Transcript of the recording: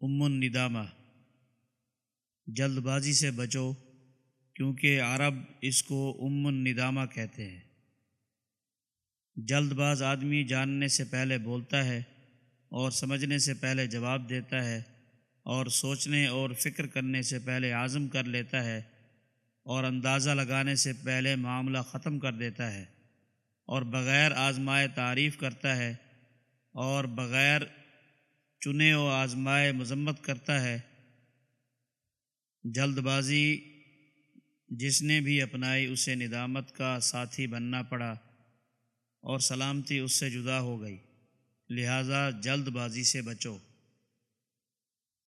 ام الندامہ جلد بازی سے بچو، کیونکہ عرب اس کو ام الندامہ کہتے ہیں۔ جلد باز آدمی جاننے سے پہلے بولتا ہے اور سمجھنے سے پہلے جواب دیتا ہے اور سوچنے اور فکر کرنے سے پہلے عزم کر لیتا ہے اور اندازہ لگانے سے پہلے معاملہ ختم کر دیتا ہے اور بغیر آزمائے تعریف کرتا ہے اور بغیر چنے و آزمائے مذمت کرتا ہے۔ جلد بازی، جس نے بھی اپنائی اسے ندامت کا ساتھی بننا پڑا اور سلامتی اس سے جدا ہو گئی۔ لہٰذا جلد بازی سے بچو۔